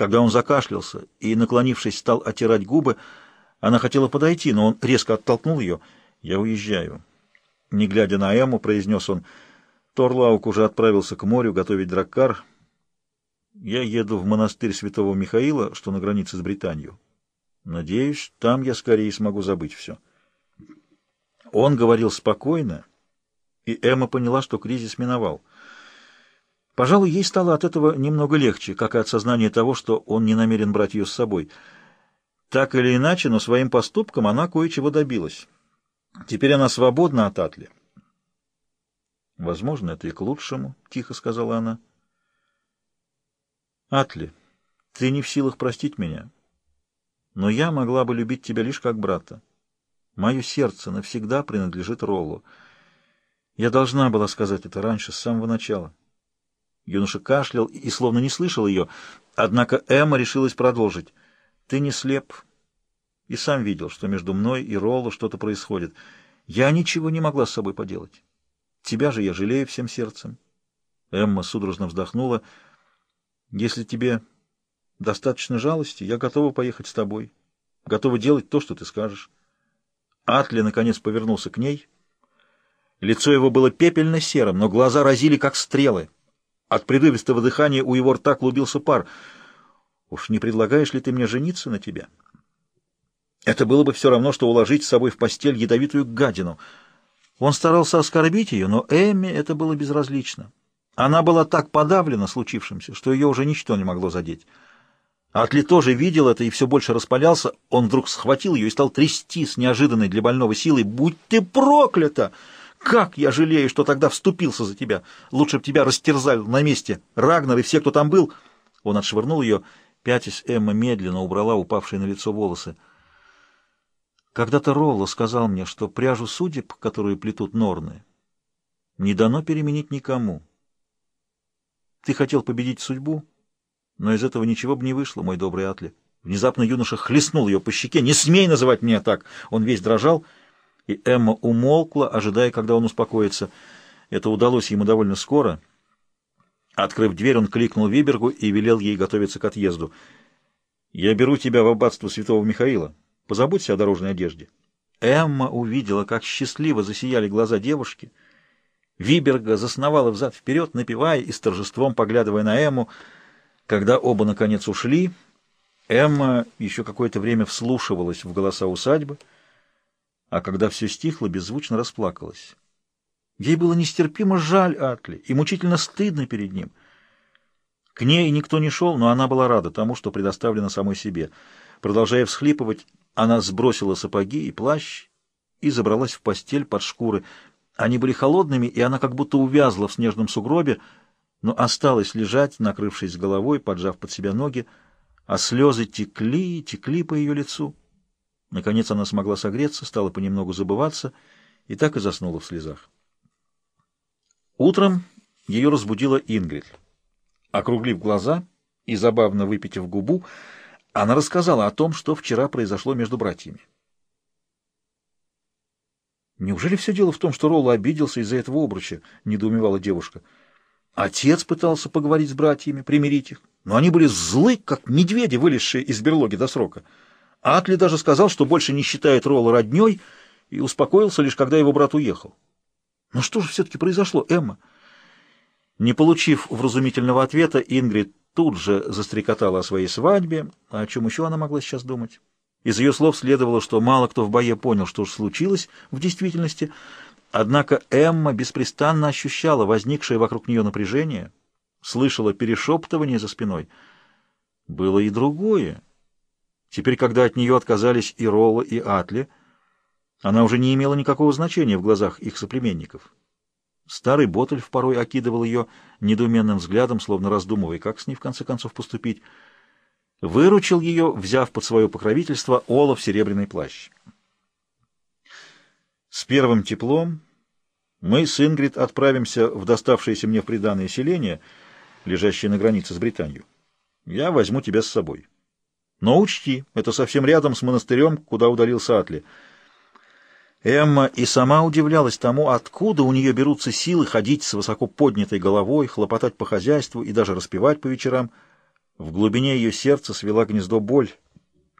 Когда он закашлялся и, наклонившись, стал оттирать губы, она хотела подойти, но он резко оттолкнул ее. «Я уезжаю». Не глядя на Эмму, произнес он, «Торлаук уже отправился к морю готовить драккар. Я еду в монастырь святого Михаила, что на границе с Британией. Надеюсь, там я скорее смогу забыть все». Он говорил спокойно, и Эмма поняла, что кризис миновал. Пожалуй, ей стало от этого немного легче, как и от сознания того, что он не намерен брать ее с собой. Так или иначе, но своим поступком она кое-чего добилась. Теперь она свободна от Атли. «Возможно, это и к лучшему», — тихо сказала она. «Атли, ты не в силах простить меня, но я могла бы любить тебя лишь как брата. Мое сердце навсегда принадлежит Роллу. Я должна была сказать это раньше, с самого начала». Юноша кашлял и словно не слышал ее, однако Эмма решилась продолжить. «Ты не слеп, и сам видел, что между мной и Ролло что-то происходит. Я ничего не могла с собой поделать. Тебя же я жалею всем сердцем. Эмма судорожно вздохнула. Если тебе достаточно жалости, я готова поехать с тобой. Готова делать то, что ты скажешь. Атли, наконец, повернулся к ней. Лицо его было пепельно-серым, но глаза разили, как стрелы. От прерывистого дыхания у его рта клубился пар. «Уж не предлагаешь ли ты мне жениться на тебя?» Это было бы все равно, что уложить с собой в постель ядовитую гадину. Он старался оскорбить ее, но Эмме это было безразлично. Она была так подавлена случившимся, что ее уже ничто не могло задеть. Атли тоже видел это и все больше распалялся. Он вдруг схватил ее и стал трясти с неожиданной для больного силой. «Будь ты проклята! Как я жалею, что тогда вступился за тебя! Лучше б тебя растерзали на месте Рагнар и все, кто там был!» Он отшвырнул ее. Пятясь, Эмма медленно убрала упавшие на лицо волосы. Когда-то Ролло сказал мне, что пряжу судеб, которую плетут норны, не дано переменить никому. Ты хотел победить судьбу, но из этого ничего бы не вышло, мой добрый Атли. Внезапно юноша хлестнул ее по щеке. «Не смей называть меня так!» Он весь дрожал, и Эмма умолкла, ожидая, когда он успокоится. Это удалось ему довольно скоро. Открыв дверь, он кликнул Вибергу и велел ей готовиться к отъезду. «Я беру тебя в аббатство святого Михаила». Позаботься о дорожной одежде. Эмма увидела, как счастливо засияли глаза девушки. Виберга засновала взад-вперед, напевая и с торжеством поглядывая на Эмму. Когда оба, наконец, ушли, Эмма еще какое-то время вслушивалась в голоса усадьбы, а когда все стихло, беззвучно расплакалась. Ей было нестерпимо жаль Атли и мучительно стыдно перед ним. К ней никто не шел, но она была рада тому, что предоставлена самой себе. Продолжая всхлипывать, она сбросила сапоги и плащ и забралась в постель под шкуры. Они были холодными, и она как будто увязла в снежном сугробе, но осталась лежать, накрывшись головой, поджав под себя ноги, а слезы текли и текли по ее лицу. Наконец она смогла согреться, стала понемногу забываться и так и заснула в слезах. Утром ее разбудила Ингрид. Округлив глаза и забавно выпитив губу, она рассказала о том, что вчера произошло между братьями. «Неужели все дело в том, что Ролла обиделся из-за этого обруча?» — недоумевала девушка. Отец пытался поговорить с братьями, примирить их, но они были злы, как медведи, вылезшие из берлоги до срока. Атли даже сказал, что больше не считает Ролла родней, и успокоился лишь, когда его брат уехал. Но что же все-таки произошло, Эмма? Не получив вразумительного ответа, Ингрид тут же застрекотала о своей свадьбе, а о чем еще она могла сейчас думать? Из ее слов следовало, что мало кто в бое понял, что же случилось в действительности, однако Эмма беспрестанно ощущала возникшее вокруг нее напряжение, слышала перешептывание за спиной. Было и другое. Теперь, когда от нее отказались и Ролла, и Атли, она уже не имела никакого значения в глазах их соплеменников. Старый Ботальф порой окидывал ее недоуменным взглядом, словно раздумывая, как с ней в конце концов поступить. Выручил ее, взяв под свое покровительство Олаф серебряный плащ. С первым теплом мы с Ингрид отправимся в доставшееся мне в приданное селение, лежащее на границе с Британией. Я возьму тебя с собой. Но учти, это совсем рядом с монастырем, куда удалился Атли — Эмма и сама удивлялась тому, откуда у нее берутся силы ходить с высоко поднятой головой, хлопотать по хозяйству и даже распевать по вечерам. В глубине ее сердца свела гнездо боль.